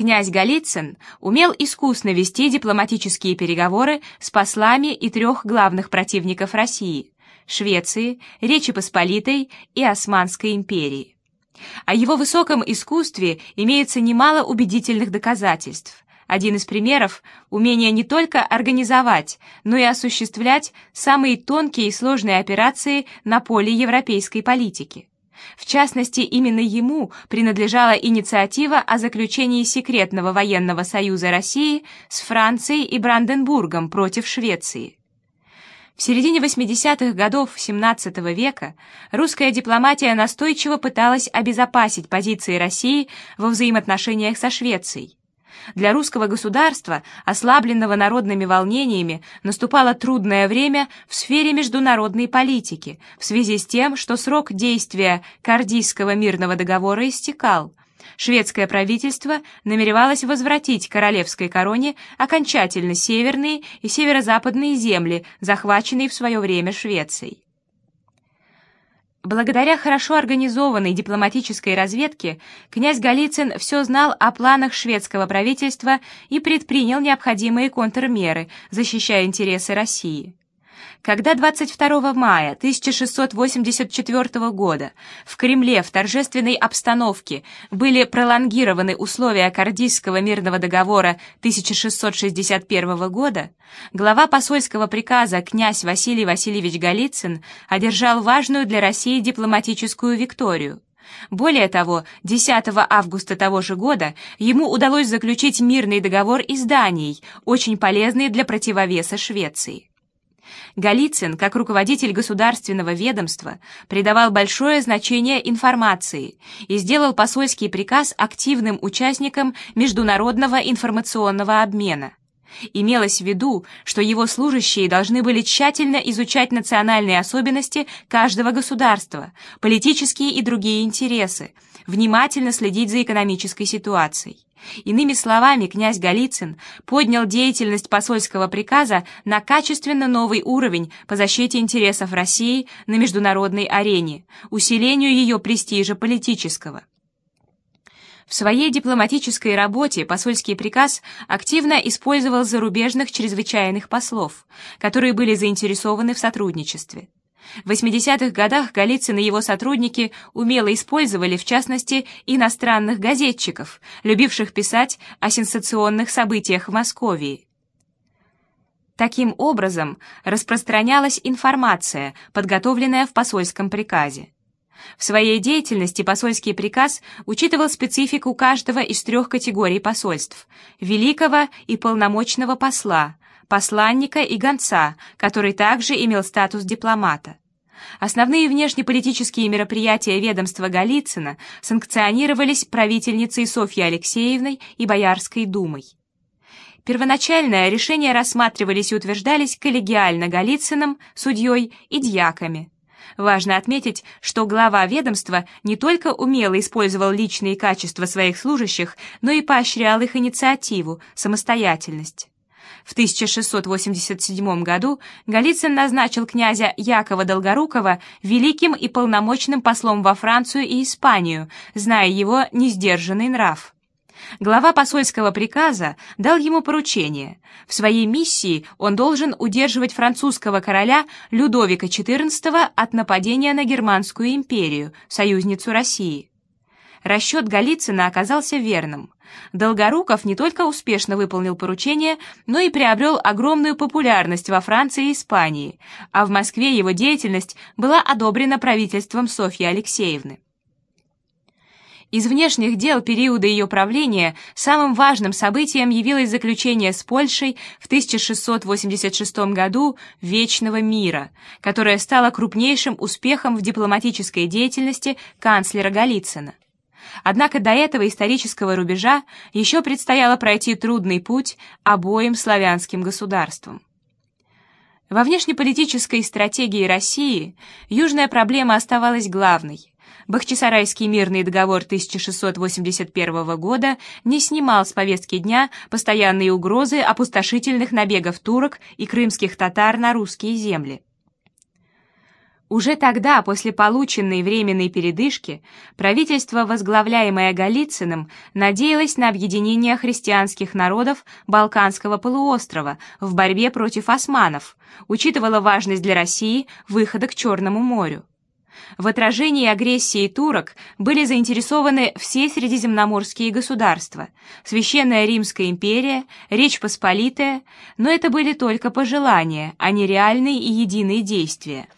Князь Голицын умел искусно вести дипломатические переговоры с послами и трех главных противников России – Швеции, Речи Посполитой и Османской империи. О его высоком искусстве имеется немало убедительных доказательств. Один из примеров – умение не только организовать, но и осуществлять самые тонкие и сложные операции на поле европейской политики. В частности, именно ему принадлежала инициатива о заключении секретного военного союза России с Францией и Бранденбургом против Швеции. В середине 80-х годов XVII века русская дипломатия настойчиво пыталась обезопасить позиции России во взаимоотношениях со Швецией. Для русского государства, ослабленного народными волнениями, наступало трудное время в сфере международной политики в связи с тем, что срок действия Кардийского мирного договора истекал. Шведское правительство намеревалось возвратить королевской короне окончательно северные и северо-западные земли, захваченные в свое время Швецией. Благодаря хорошо организованной дипломатической разведке князь Голицын все знал о планах шведского правительства и предпринял необходимые контрмеры, защищая интересы России когда 22 мая 1684 года в Кремле в торжественной обстановке были пролонгированы условия Кардийского мирного договора 1661 года, глава посольского приказа князь Василий Васильевич Голицын одержал важную для России дипломатическую викторию. Более того, 10 августа того же года ему удалось заключить мирный договор из Данией, очень полезный для противовеса Швеции. Голицын, как руководитель государственного ведомства, придавал большое значение информации и сделал посольский приказ активным участником международного информационного обмена. Имелось в виду, что его служащие должны были тщательно изучать национальные особенности каждого государства, политические и другие интересы, внимательно следить за экономической ситуацией. Иными словами, князь Голицын поднял деятельность посольского приказа на качественно новый уровень по защите интересов России на международной арене, усилению ее престижа политического. В своей дипломатической работе посольский приказ активно использовал зарубежных чрезвычайных послов, которые были заинтересованы в сотрудничестве. В 80-х годах Голицын и его сотрудники умело использовали, в частности, иностранных газетчиков, любивших писать о сенсационных событиях в Москве. Таким образом, распространялась информация, подготовленная в посольском приказе. В своей деятельности посольский приказ учитывал специфику каждого из трех категорий посольств – великого и полномочного посла, посланника и гонца, который также имел статус дипломата. Основные внешнеполитические мероприятия ведомства Голицына санкционировались правительницей Софьей Алексеевной и Боярской думой. Первоначально решения рассматривались и утверждались коллегиально Голицыным, судьей и дьяками. Важно отметить, что глава ведомства не только умело использовал личные качества своих служащих, но и поощрял их инициативу, самостоятельность. В 1687 году Голицын назначил князя Якова Долгорукова великим и полномочным послом во Францию и Испанию, зная его несдержанный нрав. Глава посольского приказа дал ему поручение. В своей миссии он должен удерживать французского короля Людовика XIV от нападения на Германскую империю, союзницу России. Расчет Голицына оказался верным. Долгоруков не только успешно выполнил поручение, но и приобрел огромную популярность во Франции и Испании, а в Москве его деятельность была одобрена правительством Софьи Алексеевны. Из внешних дел периода ее правления самым важным событием явилось заключение с Польшей в 1686 году Вечного мира, которое стало крупнейшим успехом в дипломатической деятельности канцлера Голицына. Однако до этого исторического рубежа еще предстояло пройти трудный путь обоим славянским государствам. Во внешнеполитической стратегии России южная проблема оставалась главной. Бахчисарайский мирный договор 1681 года не снимал с повестки дня постоянные угрозы опустошительных набегов турок и крымских татар на русские земли. Уже тогда, после полученной временной передышки, правительство, возглавляемое Голицыным, надеялось на объединение христианских народов Балканского полуострова в борьбе против османов, учитывало важность для России выхода к Черному морю. В отражении агрессии турок были заинтересованы все средиземноморские государства, Священная Римская империя, Речь Посполитая, но это были только пожелания, а не реальные и единые действия.